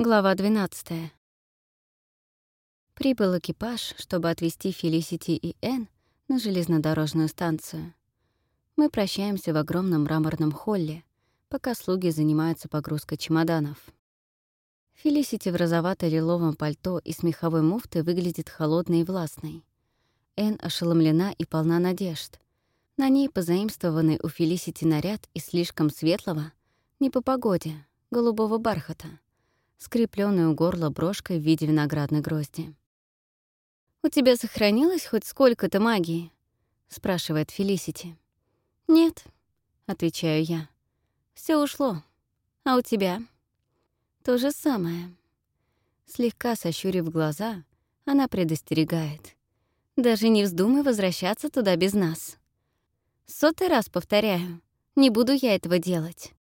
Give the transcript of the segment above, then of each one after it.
Глава 12. Прибыл экипаж, чтобы отвезти Фелисити и Энн на железнодорожную станцию. Мы прощаемся в огромном мраморном холле, пока слуги занимаются погрузкой чемоданов. Фелисити в розовато-лиловом пальто и с меховой муфтой выглядит холодной и властной. Энн ошеломлена и полна надежд. На ней позаимствованный у Фелисити наряд из слишком светлого, не по погоде, голубого бархата — скрепленную горло брошкой в виде виноградной грозди. «У тебя сохранилось хоть сколько-то магии?» — спрашивает Фелисити. «Нет», — отвечаю я. Все ушло. А у тебя?» «То же самое». Слегка сощурив глаза, она предостерегает. «Даже не вздумай возвращаться туда без нас. Сотый раз повторяю, не буду я этого делать».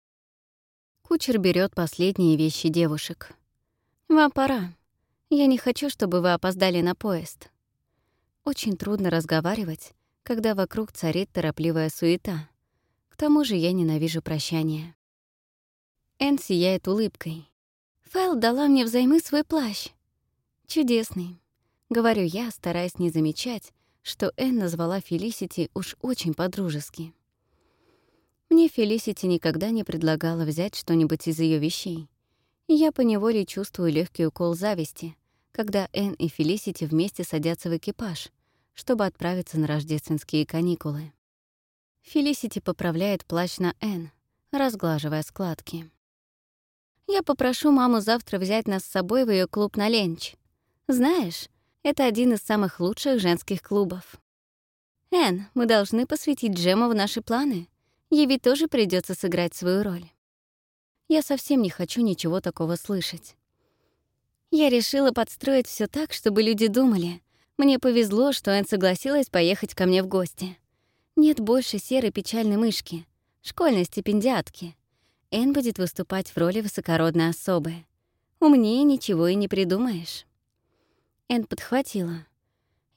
Кучер берет последние вещи девушек. «Вам пора. Я не хочу, чтобы вы опоздали на поезд». Очень трудно разговаривать, когда вокруг царит торопливая суета. К тому же я ненавижу прощание. Энн сияет улыбкой. Фэл дала мне взаймы свой плащ. Чудесный. Говорю я, стараясь не замечать, что Энн назвала Фелисити уж очень по-дружески. Мне Фелисити никогда не предлагала взять что-нибудь из ее вещей. И я поневоле чувствую легкий укол зависти, когда Энн и Фелисити вместе садятся в экипаж, чтобы отправиться на рождественские каникулы. Фелисити поправляет плащ на Энн, разглаживая складки. «Я попрошу маму завтра взять нас с собой в ее клуб на ленч. Знаешь, это один из самых лучших женских клубов. Энн, мы должны посвятить Джема в наши планы. Ей ведь тоже придется сыграть свою роль. Я совсем не хочу ничего такого слышать. Я решила подстроить все так, чтобы люди думали. Мне повезло, что Энн согласилась поехать ко мне в гости. Нет больше серой печальной мышки, школьной стипендиатки. Энн будет выступать в роли высокородной особы. Умнее ничего и не придумаешь. Энн подхватила.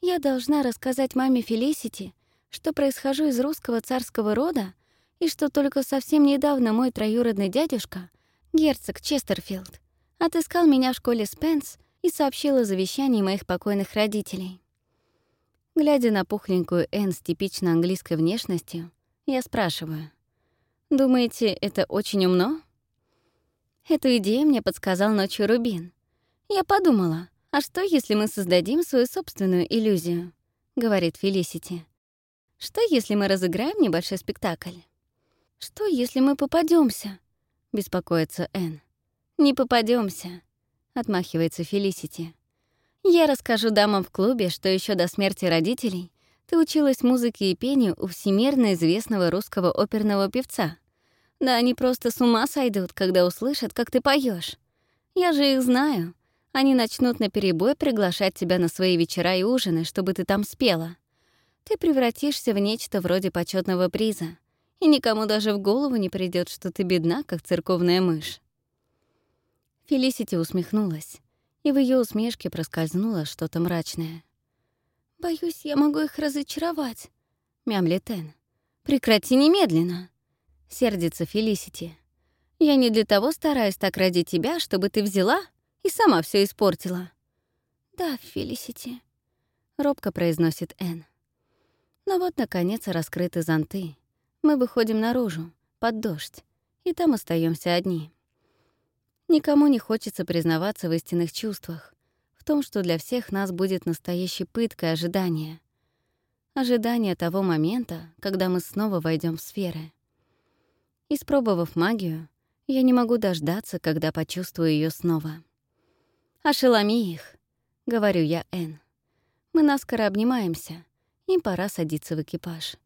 «Я должна рассказать маме Фелисити, что происхожу из русского царского рода и что только совсем недавно мой троюродный дядюшка, герцог Честерфилд, отыскал меня в школе Спенс и сообщил о завещании моих покойных родителей. Глядя на пухленькую Энн с типично английской внешностью, я спрашиваю, «Думаете, это очень умно?» Эту идею мне подсказал ночью Рубин. Я подумала, а что, если мы создадим свою собственную иллюзию? Говорит Фелисити. Что, если мы разыграем небольшой спектакль? «Что, если мы попадемся? беспокоится Энн. «Не попадемся, отмахивается Фелисити. «Я расскажу дамам в клубе, что еще до смерти родителей ты училась музыке и пению у всемирно известного русского оперного певца. Да они просто с ума сойдут, когда услышат, как ты поешь. Я же их знаю. Они начнут наперебой приглашать тебя на свои вечера и ужины, чтобы ты там спела. Ты превратишься в нечто вроде почетного приза — и никому даже в голову не придет, что ты бедна, как церковная мышь. Фелисити усмехнулась, и в ее усмешке проскользнуло что-то мрачное. «Боюсь, я могу их разочаровать», — мямлит Энн. «Прекрати немедленно», — сердится Фелисити. «Я не для того стараюсь так ради тебя, чтобы ты взяла и сама все испортила». «Да, Фелисити», — робко произносит Энн. Но вот, наконец, раскрыты зонты, мы выходим наружу, под дождь, и там остаемся одни. Никому не хочется признаваться в истинных чувствах, в том, что для всех нас будет настоящей пыткой ожидания. Ожидание того момента, когда мы снова войдем в сферы. Испробовав магию, я не могу дождаться, когда почувствую ее снова. «Ошеломи их», — говорю я Эн. Мы наскоро обнимаемся, им пора садиться в экипаж.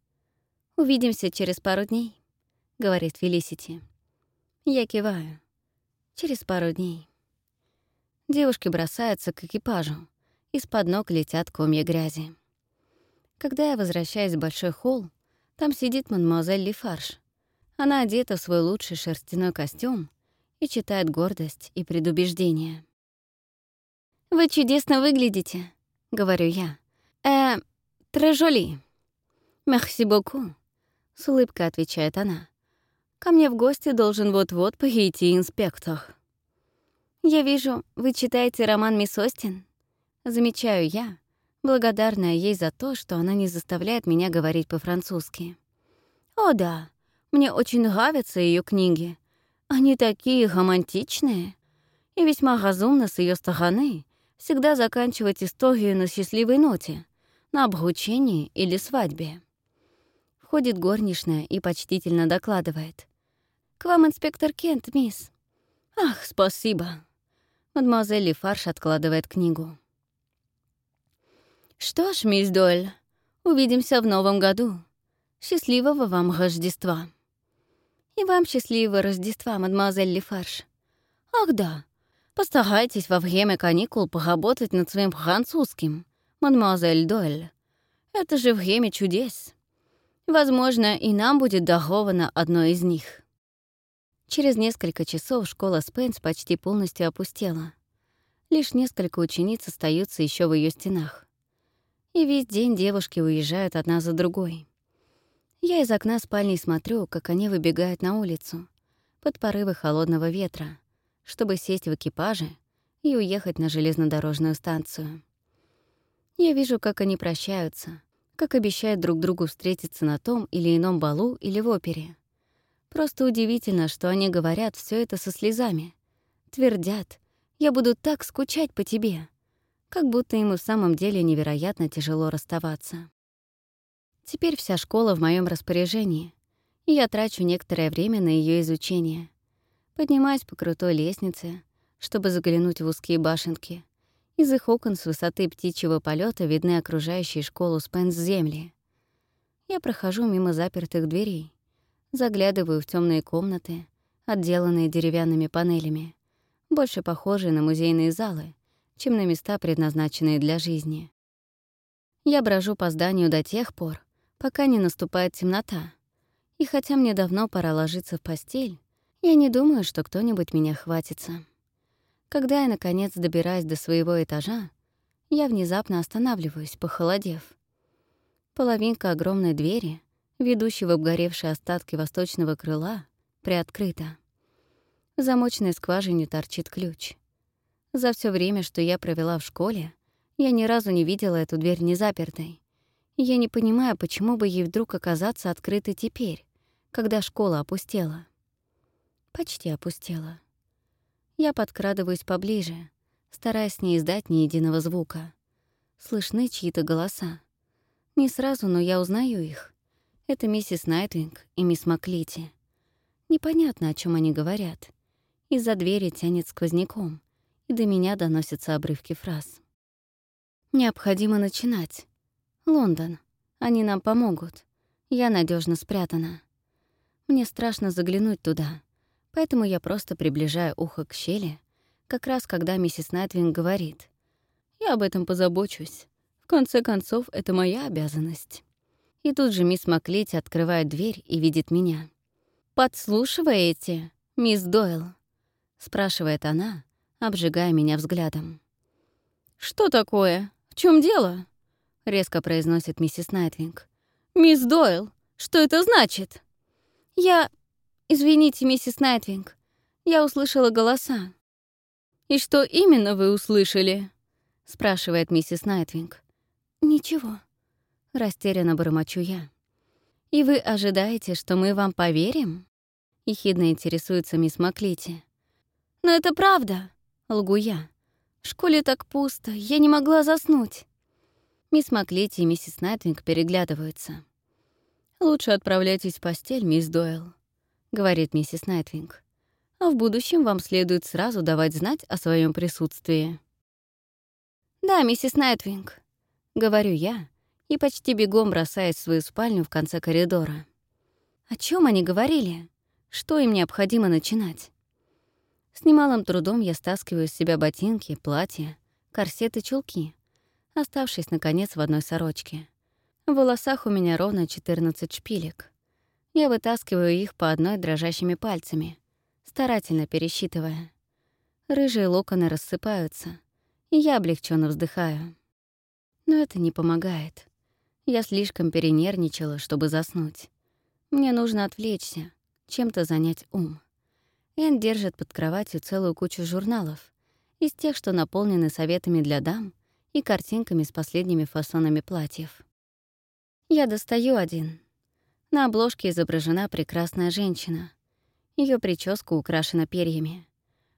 «Увидимся через пару дней», — говорит Фелисити. Я киваю. Через пару дней. Девушки бросаются к экипажу. Из-под ног летят комья грязи. Когда я возвращаюсь в большой холл, там сидит мадемуазель Лифарш. Она одета в свой лучший шерстяной костюм и читает гордость и предубеждение. «Вы чудесно выглядите», — говорю я. «Э, трежоли». «Мерси боку», — с улыбкой отвечает она. «Ко мне в гости должен вот-вот пойти инспектор». «Я вижу, вы читаете роман «Мисс Остин»?» Замечаю я, благодарная ей за то, что она не заставляет меня говорить по-французски. «О да, мне очень нравятся ее книги. Они такие романтичные. И весьма разумно с ее стороны всегда заканчивать историю на счастливой ноте, на обручении или свадьбе». Входит горничная и почтительно докладывает. «К вам инспектор Кент, мисс». «Ах, спасибо». Мадемуазель Лефарш откладывает книгу. «Что ж, мисс Дойль, увидимся в новом году. Счастливого вам Рождества!» «И вам счастливого Рождества, мадемуазель Лефарш!» «Ах да, постарайтесь во время каникул поработать над своим французским, мадемуазель Дойль. Это же время чудес. Возможно, и нам будет даровано одно из них». Через несколько часов школа Спенс почти полностью опустела. Лишь несколько учениц остаются еще в ее стенах и весь день девушки уезжают одна за другой. Я из окна спальни смотрю, как они выбегают на улицу под порывы холодного ветра, чтобы сесть в экипаже и уехать на железнодорожную станцию. Я вижу, как они прощаются, как обещают друг другу встретиться на том или ином балу или в опере. Просто удивительно, что они говорят все это со слезами. Твердят, «Я буду так скучать по тебе», как будто ему в самом деле невероятно тяжело расставаться. Теперь вся школа в моем распоряжении, и я трачу некоторое время на ее изучение. Поднимаюсь по крутой лестнице, чтобы заглянуть в узкие башенки. Из их окон с высоты птичьего полета видны окружающие школу Спенс земли. Я прохожу мимо запертых дверей, заглядываю в темные комнаты, отделанные деревянными панелями, больше похожие на музейные залы, чем на места, предназначенные для жизни. Я брожу по зданию до тех пор, пока не наступает темнота. И хотя мне давно пора ложиться в постель, я не думаю, что кто-нибудь меня хватится. Когда я, наконец, добираюсь до своего этажа, я внезапно останавливаюсь, похолодев. Половинка огромной двери, ведущей в обгоревшие остатки восточного крыла, приоткрыта. В замочной скважине торчит ключ. За все время, что я провела в школе, я ни разу не видела эту дверь незапертой. Я не понимаю, почему бы ей вдруг оказаться открытой теперь, когда школа опустела. Почти опустела. Я подкрадываюсь поближе, стараясь не издать ни единого звука. Слышны чьи-то голоса. Не сразу, но я узнаю их. Это миссис Найтвинг и мисс Маклити. Непонятно, о чем они говорят. Из-за двери тянет сквозняком — и до меня доносятся обрывки фраз. Необходимо начинать. Лондон. Они нам помогут. Я надежно спрятана. Мне страшно заглянуть туда, поэтому я просто приближаю ухо к щели, как раз когда миссис Найтвинг говорит. «Я об этом позабочусь. В конце концов, это моя обязанность». И тут же мисс Маклити открывает дверь и видит меня. «Подслушиваете, мисс Дойл?» — спрашивает она, обжигая меня взглядом. «Что такое? В чем дело?» — резко произносит миссис Найтвинг. «Мисс Дойл, что это значит?» «Я... Извините, миссис Найтвинг, я услышала голоса». «И что именно вы услышали?» — спрашивает миссис Найтвинг. «Ничего», — растерянно бормочу я. «И вы ожидаете, что мы вам поверим?» — ехидно интересуется мисс Маклити. «Но это правда. Лгу я. В школе так пусто, я не могла заснуть. Мисс Маклетти и миссис Найтвинг переглядываются. «Лучше отправляйтесь в постель, мисс Дойл», — говорит миссис Найтвинг. «А в будущем вам следует сразу давать знать о своем присутствии». «Да, миссис Найтвинг», — говорю я, и почти бегом бросаясь свою спальню в конце коридора. О чем они говорили? Что им необходимо начинать? С немалым трудом я стаскиваю с себя ботинки, платья, корсеты, чулки, оставшись, наконец, в одной сорочке. В волосах у меня ровно 14 шпилек. Я вытаскиваю их по одной дрожащими пальцами, старательно пересчитывая. Рыжие локоны рассыпаются, и я облегченно вздыхаю. Но это не помогает. Я слишком перенервничала, чтобы заснуть. Мне нужно отвлечься, чем-то занять ум. Энн держит под кроватью целую кучу журналов, из тех, что наполнены советами для дам и картинками с последними фасонами платьев. Я достаю один. На обложке изображена прекрасная женщина. Ее прическа украшена перьями.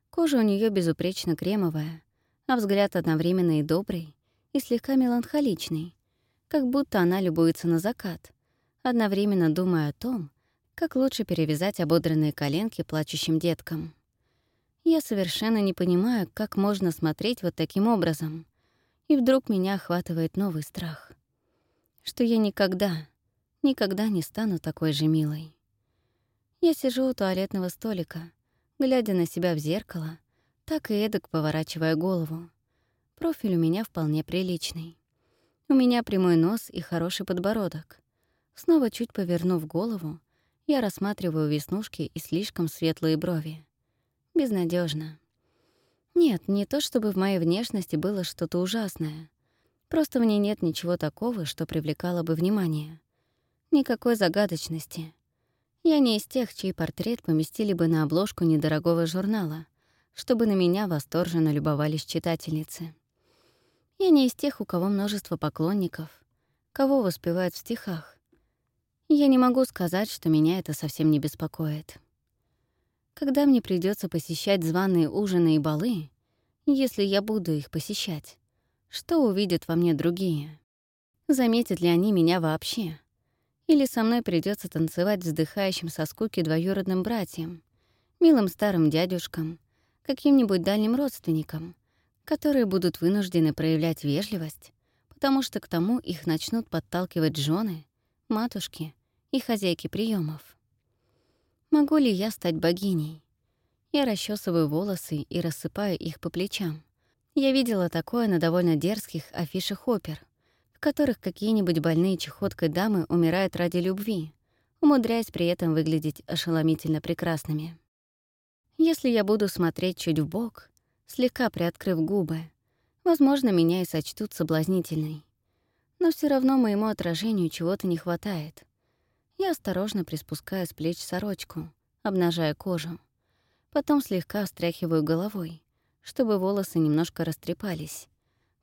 Кожа у нее безупречно кремовая, а взгляд одновременно и добрый, и слегка меланхоличный, как будто она любуется на закат, одновременно думая о том, как лучше перевязать ободранные коленки плачущим деткам. Я совершенно не понимаю, как можно смотреть вот таким образом. И вдруг меня охватывает новый страх. Что я никогда, никогда не стану такой же милой. Я сижу у туалетного столика, глядя на себя в зеркало, так и эдак поворачивая голову. Профиль у меня вполне приличный. У меня прямой нос и хороший подбородок. Снова чуть повернув голову, я рассматриваю веснушки и слишком светлые брови. Безнадежно. Нет, не то чтобы в моей внешности было что-то ужасное. Просто в ней нет ничего такого, что привлекало бы внимание. Никакой загадочности. Я не из тех, чей портрет поместили бы на обложку недорогого журнала, чтобы на меня восторженно любовались читательницы. Я не из тех, у кого множество поклонников, кого воспевают в стихах, я не могу сказать, что меня это совсем не беспокоит. Когда мне придется посещать званые ужины и балы, если я буду их посещать, что увидят во мне другие? Заметят ли они меня вообще? Или со мной придется танцевать вздыхающим со скуки двоюродным братьям, милым старым дядюшкам, каким-нибудь дальним родственникам, которые будут вынуждены проявлять вежливость, потому что к тому их начнут подталкивать жены, матушки и хозяйки приемов. Могу ли я стать богиней? Я расчесываю волосы и рассыпаю их по плечам. Я видела такое на довольно дерзких афишах опер, которых какие-нибудь больные чехоткой дамы умирают ради любви, умудряясь при этом выглядеть ошеломительно прекрасными. Если я буду смотреть чуть в бок, слегка приоткрыв губы, возможно, меня и сочтут соблазнительной. Но все равно моему отражению чего-то не хватает. Я осторожно приспускаю с плеч сорочку, обнажая кожу. Потом слегка встряхиваю головой, чтобы волосы немножко растрепались,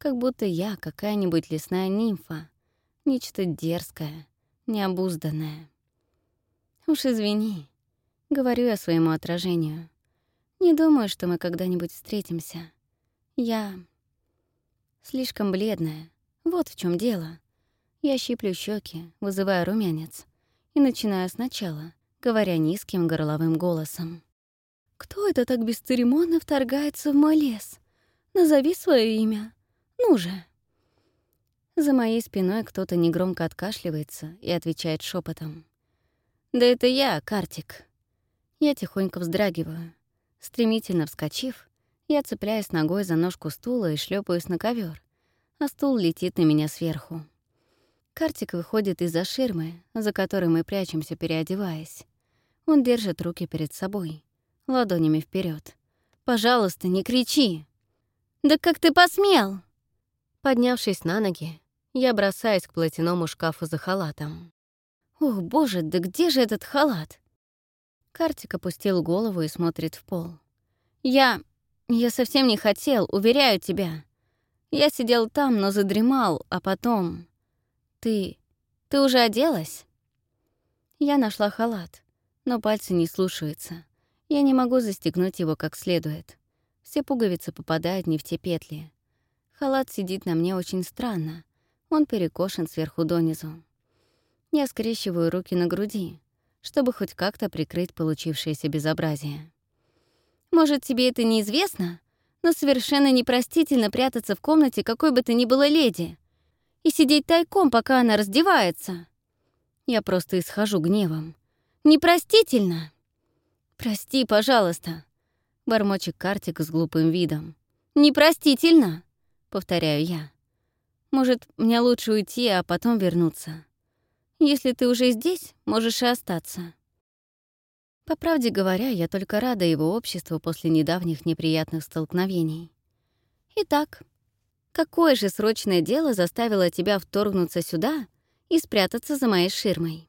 как будто я какая-нибудь лесная нимфа, нечто дерзкое, необузданное. «Уж извини», — говорю я своему отражению. «Не думаю, что мы когда-нибудь встретимся. Я слишком бледная, вот в чем дело. Я щиплю щеки, вызывая румянец, и начинаю сначала, говоря низким горловым голосом. «Кто это так бесцеремонно вторгается в мой лес? Назови свое имя. Ну же!» За моей спиной кто-то негромко откашливается и отвечает шепотом. «Да это я, Картик». Я тихонько вздрагиваю. Стремительно вскочив, я цепляюсь ногой за ножку стула и шлепаюсь на ковер, а стул летит на меня сверху. Картик выходит из-за ширмы, за которой мы прячемся, переодеваясь. Он держит руки перед собой, ладонями вперед. «Пожалуйста, не кричи!» «Да как ты посмел?» Поднявшись на ноги, я бросаюсь к платяному шкафу за халатом. «Ох, боже, да где же этот халат?» Картик опустил голову и смотрит в пол. «Я... я совсем не хотел, уверяю тебя. Я сидел там, но задремал, а потом... Ты... ты уже оделась? Я нашла халат, но пальцы не слушаются. Я не могу застегнуть его как следует. Все пуговицы попадают не в те петли. Халат сидит на мне очень странно. Он перекошен сверху донизу. Я скрещиваю руки на груди, чтобы хоть как-то прикрыть получившееся безобразие. «Может, тебе это неизвестно?» но совершенно непростительно прятаться в комнате какой бы то ни было леди и сидеть тайком, пока она раздевается. Я просто исхожу гневом. Непростительно. «Прости, пожалуйста», — бормочет Картик с глупым видом. «Непростительно», — повторяю я. «Может, мне лучше уйти, а потом вернуться. Если ты уже здесь, можешь и остаться». По правде говоря, я только рада его обществу после недавних неприятных столкновений. Итак, какое же срочное дело заставило тебя вторгнуться сюда и спрятаться за моей ширмой?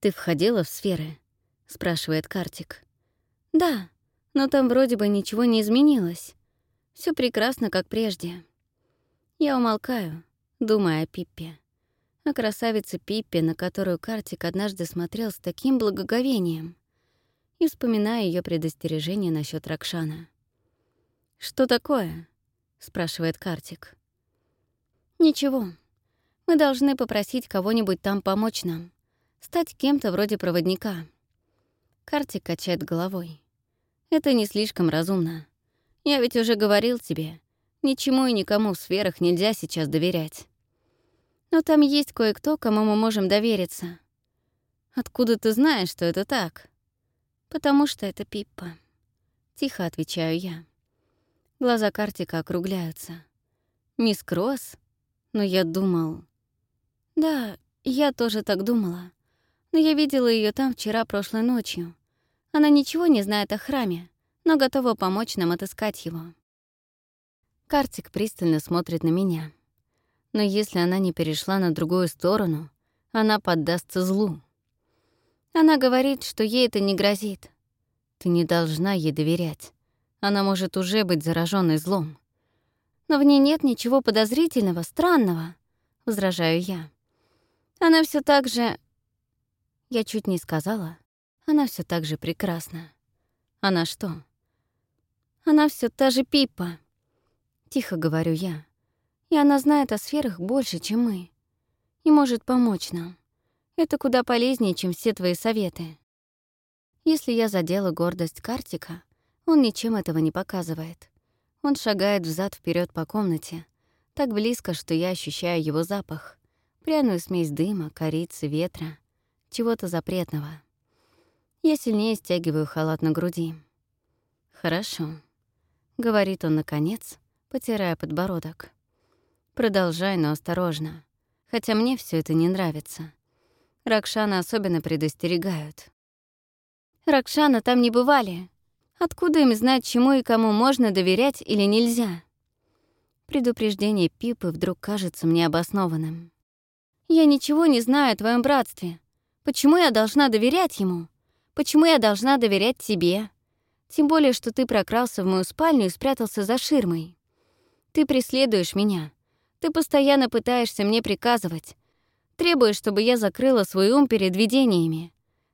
«Ты входила в сферы?» — спрашивает Картик. «Да, но там вроде бы ничего не изменилось. Все прекрасно, как прежде. Я умолкаю, думая о Пиппе. О красавице Пиппе, на которую Картик однажды смотрел с таким благоговением. И вспоминаю ее предостережение насчет Ракшана. «Что такое?» — спрашивает Картик. «Ничего. Мы должны попросить кого-нибудь там помочь нам. Стать кем-то вроде проводника». Картик качает головой. «Это не слишком разумно. Я ведь уже говорил тебе, ничему и никому в сферах нельзя сейчас доверять. Но там есть кое-кто, кому мы можем довериться. Откуда ты знаешь, что это так? Потому что это Пиппа. Тихо отвечаю я. Глаза Картика округляются. Мисс Кросс? Но я думал... Да, я тоже так думала. Но я видела ее там вчера прошлой ночью. Она ничего не знает о храме но готова помочь нам отыскать его. Картик пристально смотрит на меня. Но если она не перешла на другую сторону, она поддастся злу. Она говорит, что ей это не грозит. Ты не должна ей доверять. Она может уже быть зараженной злом. Но в ней нет ничего подозрительного, странного, — возражаю я. Она все так же... Я чуть не сказала. Она все так же прекрасна. Она что, она все та же Пиппа. Тихо говорю я. И она знает о сферах больше, чем мы. И может помочь нам. Это куда полезнее, чем все твои советы. Если я задела гордость Картика, он ничем этого не показывает. Он шагает взад вперед по комнате, так близко, что я ощущаю его запах, пряную смесь дыма, корицы, ветра, чего-то запретного. Я сильнее стягиваю халат на груди. Хорошо. — говорит он наконец, потирая подбородок. «Продолжай, но осторожно. Хотя мне все это не нравится. Ракшана особенно предостерегают». «Ракшана там не бывали. Откуда им знать, чему и кому можно доверять или нельзя?» Предупреждение Пипы вдруг кажется мне обоснованным. «Я ничего не знаю о твоем братстве. Почему я должна доверять ему? Почему я должна доверять тебе?» Тем более, что ты прокрался в мою спальню и спрятался за ширмой. Ты преследуешь меня. Ты постоянно пытаешься мне приказывать. Требуешь, чтобы я закрыла свой ум перед видениями.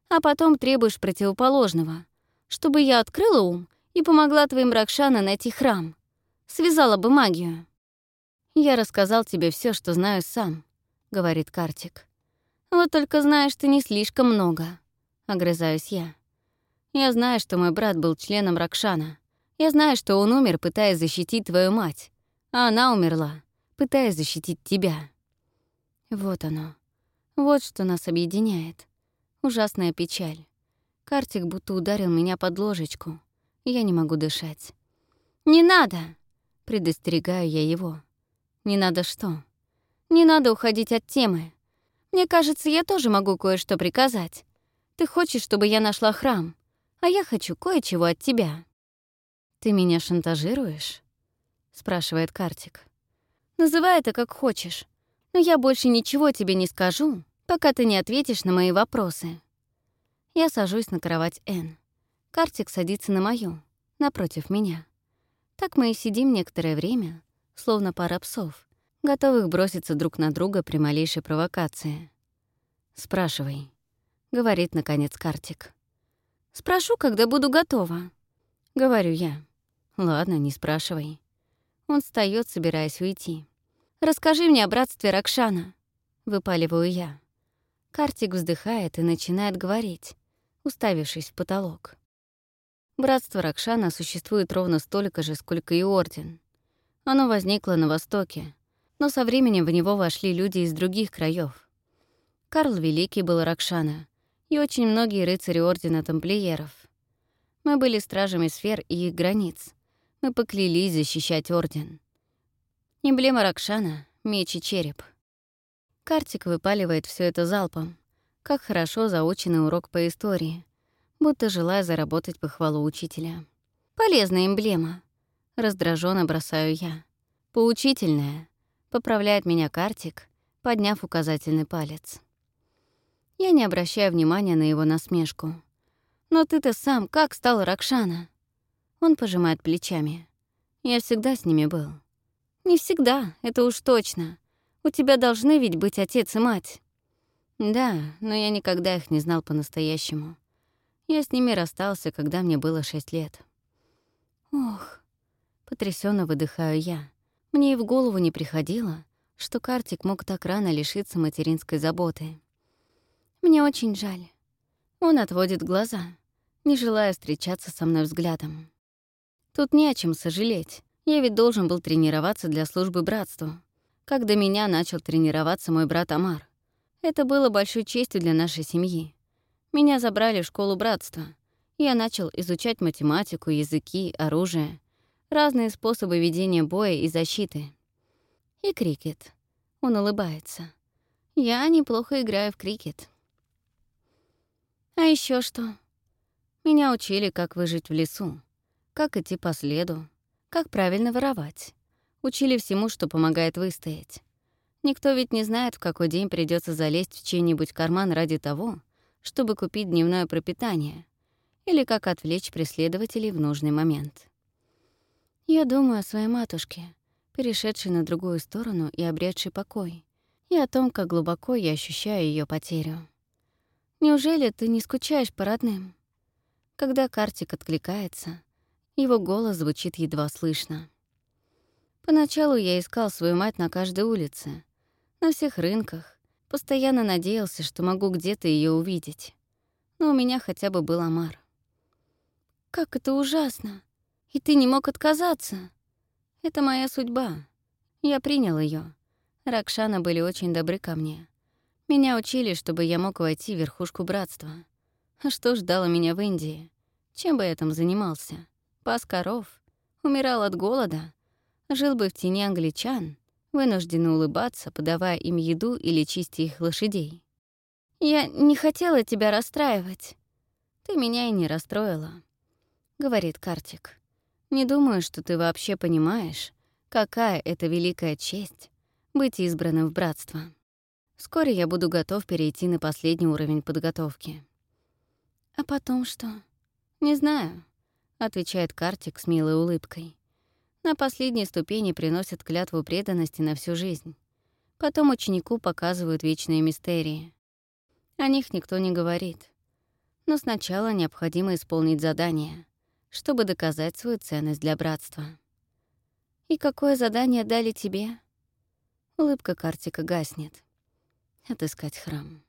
А потом требуешь противоположного. Чтобы я открыла ум и помогла твоим Ракшана найти храм. Связала бы магию. «Я рассказал тебе все, что знаю сам», — говорит Картик. «Вот только знаешь ты не слишком много», — огрызаюсь я. Я знаю, что мой брат был членом Ракшана. Я знаю, что он умер, пытаясь защитить твою мать. А она умерла, пытаясь защитить тебя. Вот оно. Вот что нас объединяет. Ужасная печаль. Картик будто ударил меня под ложечку. Я не могу дышать. «Не надо!» — предостерегаю я его. «Не надо что?» «Не надо уходить от темы. Мне кажется, я тоже могу кое-что приказать. Ты хочешь, чтобы я нашла храм? А я хочу кое-чего от тебя». «Ты меня шантажируешь?» — спрашивает Картик. «Называй это как хочешь, но я больше ничего тебе не скажу, пока ты не ответишь на мои вопросы». Я сажусь на кровать Н. Картик садится на мою, напротив меня. Так мы и сидим некоторое время, словно пара псов, готовых броситься друг на друга при малейшей провокации. «Спрашивай», — говорит, наконец, Картик. Спрошу, когда буду готова. Говорю я. Ладно, не спрашивай. Он встаёт, собираясь уйти. «Расскажи мне о братстве Ракшана», — выпаливаю я. Картик вздыхает и начинает говорить, уставившись в потолок. Братство Ракшана существует ровно столько же, сколько и Орден. Оно возникло на Востоке, но со временем в него вошли люди из других краев. Карл Великий был Ракшана, и очень многие рыцари Ордена Тамплиеров. Мы были стражами сфер и их границ. Мы поклялись защищать Орден. Эмблема Ракшана — меч и череп. Картик выпаливает все это залпом. Как хорошо заученный урок по истории, будто желая заработать похвалу учителя. Полезная эмблема. Раздраженно бросаю я. Поучительная. Поправляет меня Картик, подняв указательный палец. Я не обращаю внимания на его насмешку. «Но ты-то сам как стал Ракшана?» Он пожимает плечами. Я всегда с ними был. Не всегда, это уж точно. У тебя должны ведь быть отец и мать. Да, но я никогда их не знал по-настоящему. Я с ними расстался, когда мне было шесть лет. Ох, потрясенно выдыхаю я. Мне и в голову не приходило, что Картик мог так рано лишиться материнской заботы. Мне очень жаль. Он отводит глаза, не желая встречаться со мной взглядом. Тут не о чем сожалеть. Я ведь должен был тренироваться для службы братству. Как до меня начал тренироваться мой брат Амар. Это было большой честью для нашей семьи. Меня забрали в школу братства. Я начал изучать математику, языки, оружие, разные способы ведения боя и защиты. И крикет. Он улыбается. Я неплохо играю в крикет. А еще что? Меня учили, как выжить в лесу, как идти по следу, как правильно воровать. Учили всему, что помогает выстоять. Никто ведь не знает, в какой день придется залезть в чей-нибудь карман ради того, чтобы купить дневное пропитание, или как отвлечь преследователей в нужный момент. Я думаю о своей матушке, перешедшей на другую сторону и обретшей покой, и о том, как глубоко я ощущаю ее потерю. Неужели ты не скучаешь по родным? Когда Картик откликается, его голос звучит едва слышно. Поначалу я искал свою мать на каждой улице, на всех рынках, постоянно надеялся, что могу где-то ее увидеть. Но у меня хотя бы был Амар. «Как это ужасно! И ты не мог отказаться!» «Это моя судьба. Я принял ее. Ракшана были очень добры ко мне. Меня учили, чтобы я мог войти в верхушку братства. А что ждало меня в Индии? Чем бы я там занимался? Пас коров? Умирал от голода? Жил бы в тени англичан, вынужденно улыбаться, подавая им еду или чистя их лошадей. «Я не хотела тебя расстраивать. Ты меня и не расстроила», — говорит Картик. «Не думаю, что ты вообще понимаешь, какая это великая честь — быть избранным в братство». Вскоре я буду готов перейти на последний уровень подготовки. А потом что? Не знаю, отвечает Картик с милой улыбкой. На последней ступени приносят клятву преданности на всю жизнь. Потом ученику показывают вечные мистерии. О них никто не говорит. Но сначала необходимо исполнить задание, чтобы доказать свою ценность для братства. «И какое задание дали тебе?» Улыбка Картика гаснет отыскать храм.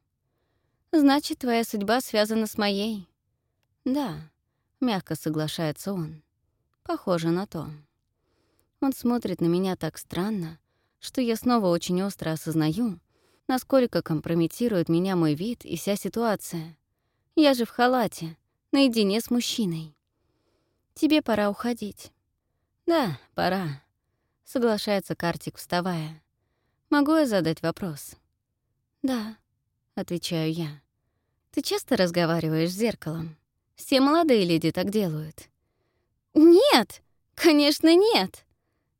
«Значит, твоя судьба связана с моей?» «Да», — мягко соглашается он. «Похоже на то». Он смотрит на меня так странно, что я снова очень остро осознаю, насколько компрометирует меня мой вид и вся ситуация. Я же в халате, наедине с мужчиной. Тебе пора уходить. Да, пора, соглашается Картик, вставая. Могу я задать вопрос? «Да», — отвечаю я. «Ты часто разговариваешь с зеркалом? Все молодые леди так делают». «Нет! Конечно, нет!»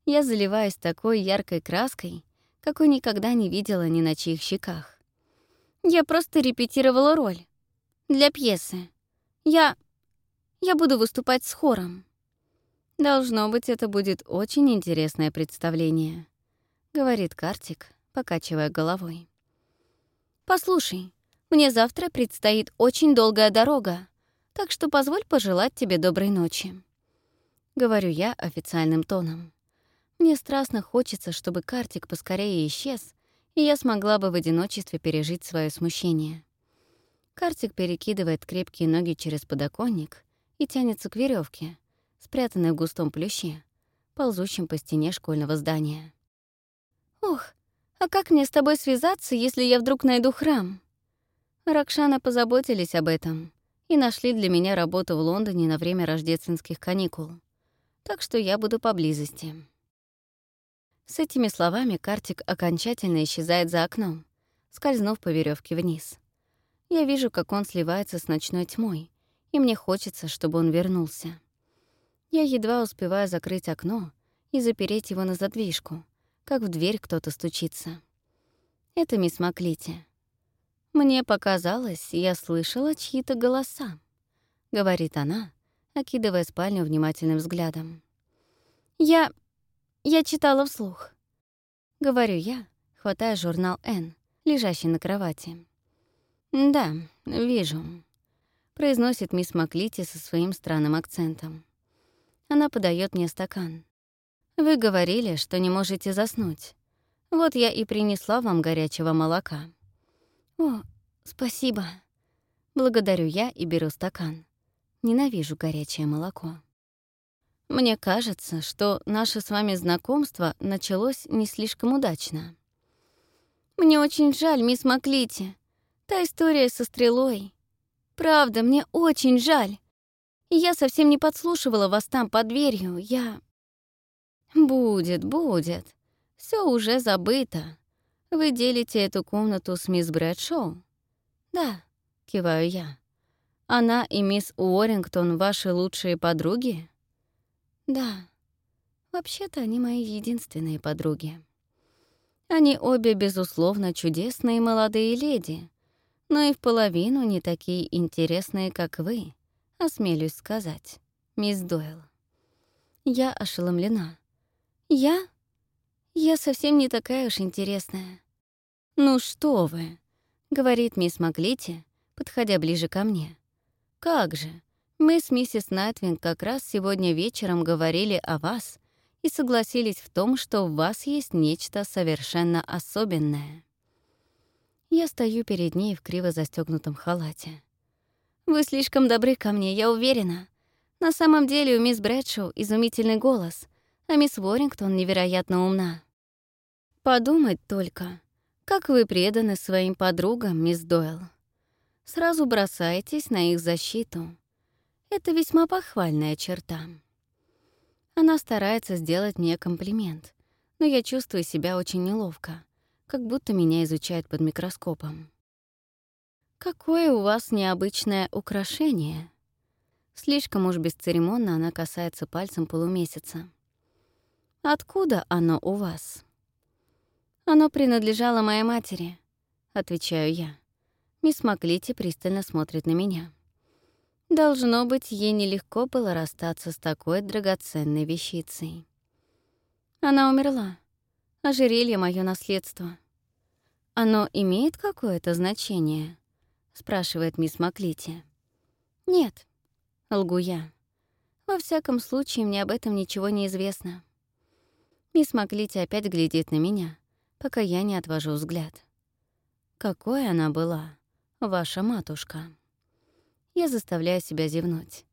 Я заливаюсь такой яркой краской, какой никогда не видела ни на чьих щеках. Я просто репетировала роль. Для пьесы. Я... Я буду выступать с хором. Должно быть, это будет очень интересное представление, — говорит Картик, покачивая головой. «Послушай, мне завтра предстоит очень долгая дорога, так что позволь пожелать тебе доброй ночи». Говорю я официальным тоном. Мне страстно хочется, чтобы Картик поскорее исчез, и я смогла бы в одиночестве пережить свое смущение. Картик перекидывает крепкие ноги через подоконник и тянется к веревке, спрятанной в густом плюще, ползущем по стене школьного здания. «Ох, «А как мне с тобой связаться, если я вдруг найду храм?» Ракшана позаботились об этом и нашли для меня работу в Лондоне на время рождественских каникул. Так что я буду поблизости. С этими словами Картик окончательно исчезает за окном, скользнув по веревке вниз. Я вижу, как он сливается с ночной тьмой, и мне хочется, чтобы он вернулся. Я едва успеваю закрыть окно и запереть его на задвижку, как в дверь кто-то стучится. Это мисс Маклити. «Мне показалось, я слышала чьи-то голоса», — говорит она, окидывая спальню внимательным взглядом. Я... я читала вслух. Говорю я, хватая журнал «Н», лежащий на кровати. «Да, вижу», — произносит мисс Маклити со своим странным акцентом. Она подает мне стакан. «Вы говорили, что не можете заснуть. Вот я и принесла вам горячего молока». «О, спасибо». Благодарю я и беру стакан. Ненавижу горячее молоко. Мне кажется, что наше с вами знакомство началось не слишком удачно. Мне очень жаль, мисс Маклити. Та история со стрелой. Правда, мне очень жаль. Я совсем не подслушивала вас там под дверью. Я... Будет, будет. Все уже забыто. Вы делите эту комнату с мисс Брэдшоу? Да, киваю я. Она и мисс Уоррингтон ваши лучшие подруги? Да. Вообще-то они мои единственные подруги. Они обе, безусловно, чудесные молодые леди, но и в половину не такие интересные, как вы, осмелюсь сказать, мисс Дойл. Я ошеломлена. Я? Я совсем не такая уж интересная. «Ну что вы», — говорит мисс Маклити, подходя ближе ко мне. «Как же, мы с миссис Найтвинг как раз сегодня вечером говорили о вас и согласились в том, что в вас есть нечто совершенно особенное». Я стою перед ней в криво застегнутом халате. «Вы слишком добры ко мне, я уверена. На самом деле у мисс Брэдшоу изумительный голос, а мисс Уоррингтон невероятно умна. Подумать только, как вы преданы своим подругам, мисс Дойл. Сразу бросаетесь на их защиту. Это весьма похвальная черта. Она старается сделать мне комплимент, но я чувствую себя очень неловко, как будто меня изучают под микроскопом. «Какое у вас необычное украшение?» Слишком уж бесцеремонно она касается пальцем полумесяца. «Откуда оно у вас?» «Оно принадлежало моей матери», — отвечаю я. Мисс Маклити пристально смотрит на меня. Должно быть, ей нелегко было расстаться с такой драгоценной вещицей. Она умерла. Ожерелье — моё наследство. «Оно имеет какое-то значение?» — спрашивает мисс Маклити. «Нет», — лгу я. «Во всяком случае, мне об этом ничего не известно». Мисс Маклити опять глядит на меня, пока я не отвожу взгляд. «Какой она была, ваша матушка?» Я заставляю себя зевнуть.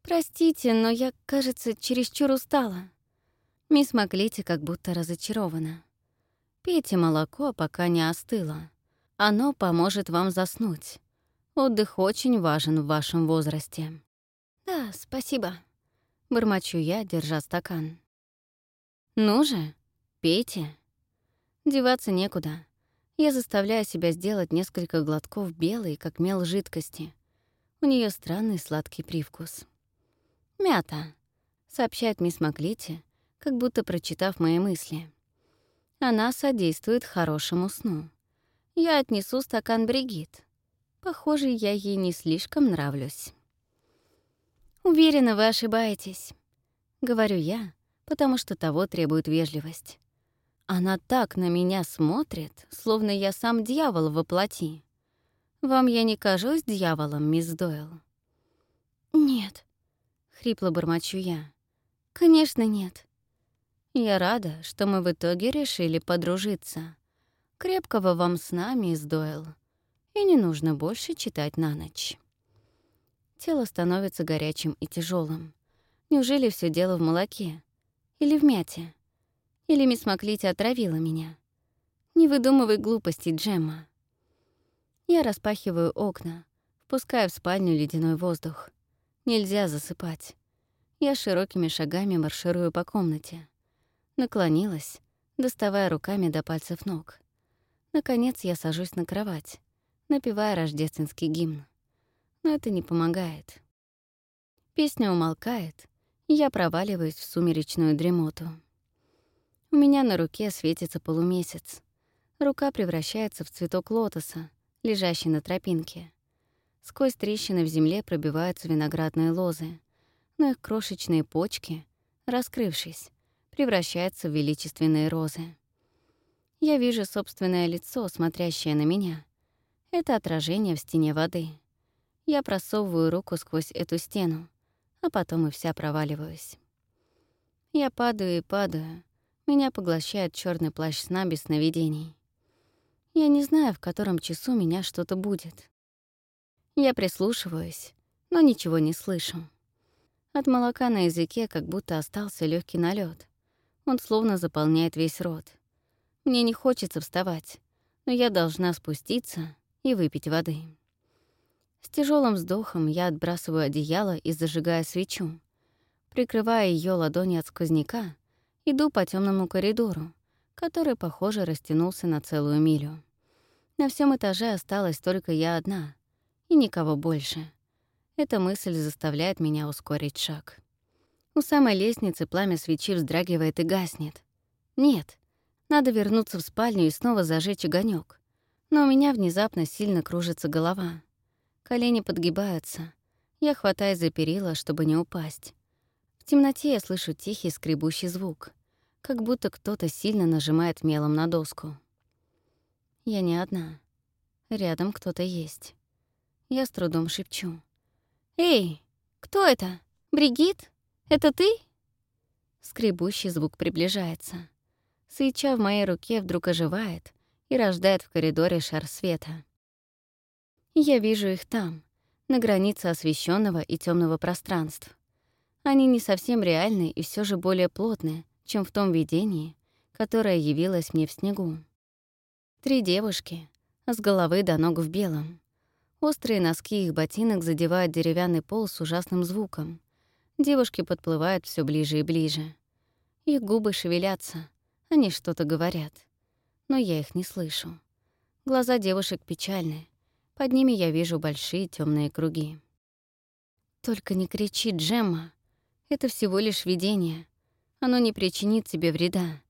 «Простите, но я, кажется, чересчур устала». Мисс Маклити как будто разочарована. «Пейте молоко, пока не остыло. Оно поможет вам заснуть. Отдых очень важен в вашем возрасте». «Да, спасибо», — бормочу я, держа стакан. «Ну же, пейте». Деваться некуда. Я заставляю себя сделать несколько глотков белой, как мел жидкости, у нее странный сладкий привкус. «Мята», — сообщает мисс Маклити, как будто прочитав мои мысли. Она содействует хорошему сну. Я отнесу стакан Бригит. Похоже, я ей не слишком нравлюсь. «Уверена, вы ошибаетесь», — говорю я, потому что того требует вежливость. Она так на меня смотрит, словно я сам дьявол во плоти. Вам я не кажусь дьяволом, мисс Дойл?» «Нет», — хрипло бормочу я. «Конечно, нет». «Я рада, что мы в итоге решили подружиться. Крепкого вам сна, мисс Дойл. И не нужно больше читать на ночь». Тело становится горячим и тяжелым. Неужели все дело в молоке? Или в мяте? Или мисс Маклити отравила меня? Не выдумывай глупости, Джемма. Я распахиваю окна, впускаю в спальню ледяной воздух. Нельзя засыпать. Я широкими шагами марширую по комнате. Наклонилась, доставая руками до пальцев ног. Наконец я сажусь на кровать, напевая рождественский гимн. Но это не помогает. Песня умолкает, я проваливаюсь в сумеречную дремоту. У меня на руке светится полумесяц. Рука превращается в цветок лотоса, лежащий на тропинке. Сквозь трещины в земле пробиваются виноградные лозы, но их крошечные почки раскрывшись, превращается в величественные розы. Я вижу собственное лицо, смотрящее на меня. Это отражение в стене воды. Я просовываю руку сквозь эту стену, а потом и вся проваливаюсь. Я падаю и падаю. Меня поглощает черный плащ сна без сновидений. Я не знаю, в котором часу меня что-то будет. Я прислушиваюсь, но ничего не слышу. От молока на языке как будто остался легкий налет. Он словно заполняет весь рот. Мне не хочется вставать, но я должна спуститься и выпить воды. С тяжелым вздохом я отбрасываю одеяло и зажигаю свечу. Прикрывая ее ладони от сквозняка, иду по темному коридору, который, похоже, растянулся на целую милю. На всем этаже осталась только я одна, и никого больше. Эта мысль заставляет меня ускорить шаг. У самой лестницы пламя свечи вздрагивает и гаснет. Нет, надо вернуться в спальню и снова зажечь огонек. Но у меня внезапно сильно кружится голова. Колени подгибаются. Я хватаюсь за перила, чтобы не упасть. В темноте я слышу тихий скребущий звук, как будто кто-то сильно нажимает мелом на доску. Я не одна. Рядом кто-то есть. Я с трудом шепчу. «Эй, кто это? Бригит? Это ты?» Скребущий звук приближается. Свеча в моей руке вдруг оживает и рождает в коридоре шар света. Я вижу их там, на границе освещенного и темного пространств. Они не совсем реальны и все же более плотные, чем в том видении, которое явилось мне в снегу. Три девушки, с головы до ног в белом. Острые носки их ботинок задевают деревянный пол с ужасным звуком. Девушки подплывают все ближе и ближе. Их губы шевелятся, они что-то говорят. Но я их не слышу. Глаза девушек печальны. Под ними я вижу большие темные круги. «Только не кричи, Джемма. Это всего лишь видение. Оно не причинит тебе вреда.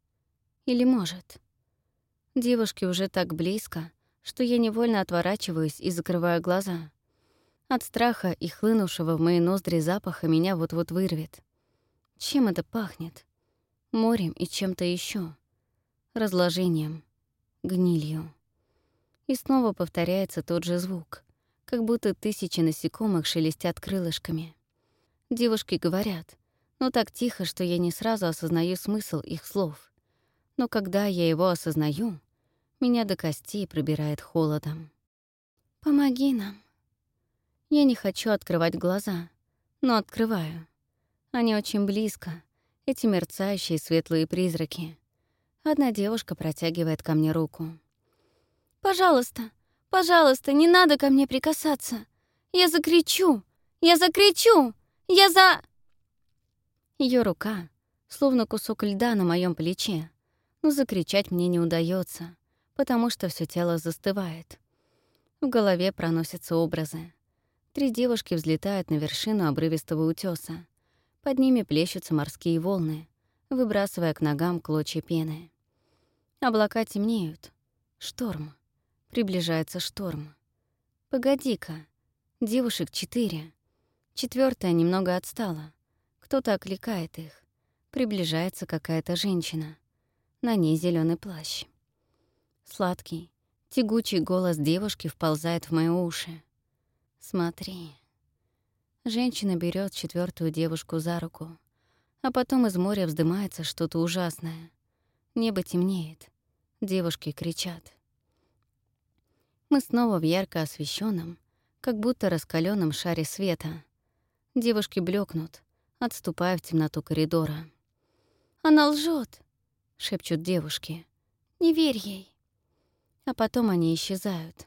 Или может?» Девушки уже так близко, что я невольно отворачиваюсь и закрываю глаза. От страха и хлынувшего в мои ноздри запаха меня вот-вот вырвет. Чем это пахнет? Морем и чем-то еще, Разложением, гнилью. И снова повторяется тот же звук, как будто тысячи насекомых шелестят крылышками. Девушки говорят, но так тихо, что я не сразу осознаю смысл их слов. Но когда я его осознаю, меня до костей пробирает холодом. «Помоги нам». Я не хочу открывать глаза, но открываю. Они очень близко, эти мерцающие светлые призраки. Одна девушка протягивает ко мне руку. «Пожалуйста, пожалуйста, не надо ко мне прикасаться. Я закричу! Я закричу! Я за...» Ее рука, словно кусок льда на моем плече, но закричать мне не удается потому что все тело застывает. В голове проносятся образы. Три девушки взлетают на вершину обрывистого утеса. Под ними плещутся морские волны, выбрасывая к ногам клочья пены. Облака темнеют. Шторм. Приближается шторм. Погоди-ка. Девушек четыре. Четвертая немного отстала. Кто-то окликает их. Приближается какая-то женщина. На ней зеленый плащ. Сладкий, тягучий голос девушки вползает в мои уши. «Смотри». Женщина берет четвертую девушку за руку, а потом из моря вздымается что-то ужасное. Небо темнеет, девушки кричат. Мы снова в ярко освещенном, как будто раскаленном шаре света. Девушки блекнут, отступая в темноту коридора. «Она лжет, шепчут девушки. «Не верь ей». А потом они исчезают,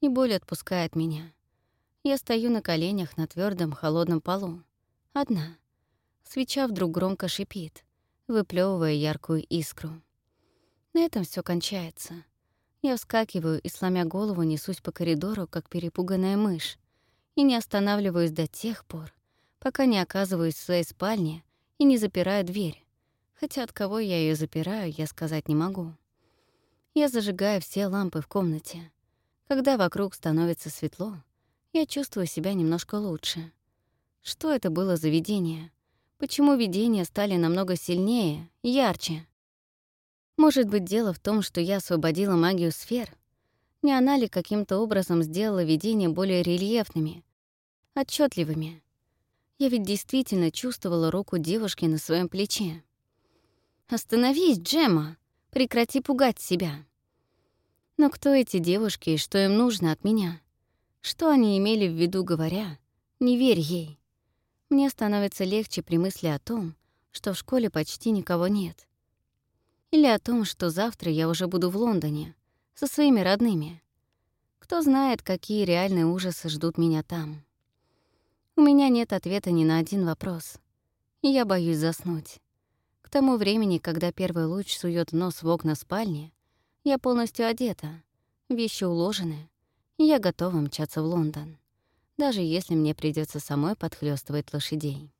и боль отпускает меня. Я стою на коленях на твердом холодном полу. Одна. Свеча вдруг громко шипит, выплевывая яркую искру. На этом все кончается. Я вскакиваю и, сломя голову, несусь по коридору, как перепуганная мышь, и не останавливаюсь до тех пор, пока не оказываюсь в своей спальне и не запираю дверь. Хотя от кого я ее запираю, я сказать не могу. Я зажигаю все лампы в комнате. Когда вокруг становится светло, я чувствую себя немножко лучше. Что это было за видение? Почему видения стали намного сильнее, ярче? Может быть, дело в том, что я освободила магию сфер? Не она ли каким-то образом сделала видения более рельефными, отчетливыми? Я ведь действительно чувствовала руку девушки на своем плече. «Остановись, Джема! Прекрати пугать себя!» Но кто эти девушки и что им нужно от меня? Что они имели в виду, говоря «не верь ей»? Мне становится легче при мысли о том, что в школе почти никого нет. Или о том, что завтра я уже буду в Лондоне, со своими родными. Кто знает, какие реальные ужасы ждут меня там. У меня нет ответа ни на один вопрос, и я боюсь заснуть. К тому времени, когда первый луч сует нос в окна спальни, я полностью одета, вещи уложены, и я готова мчаться в Лондон, даже если мне придется самой подхлёстывать лошадей.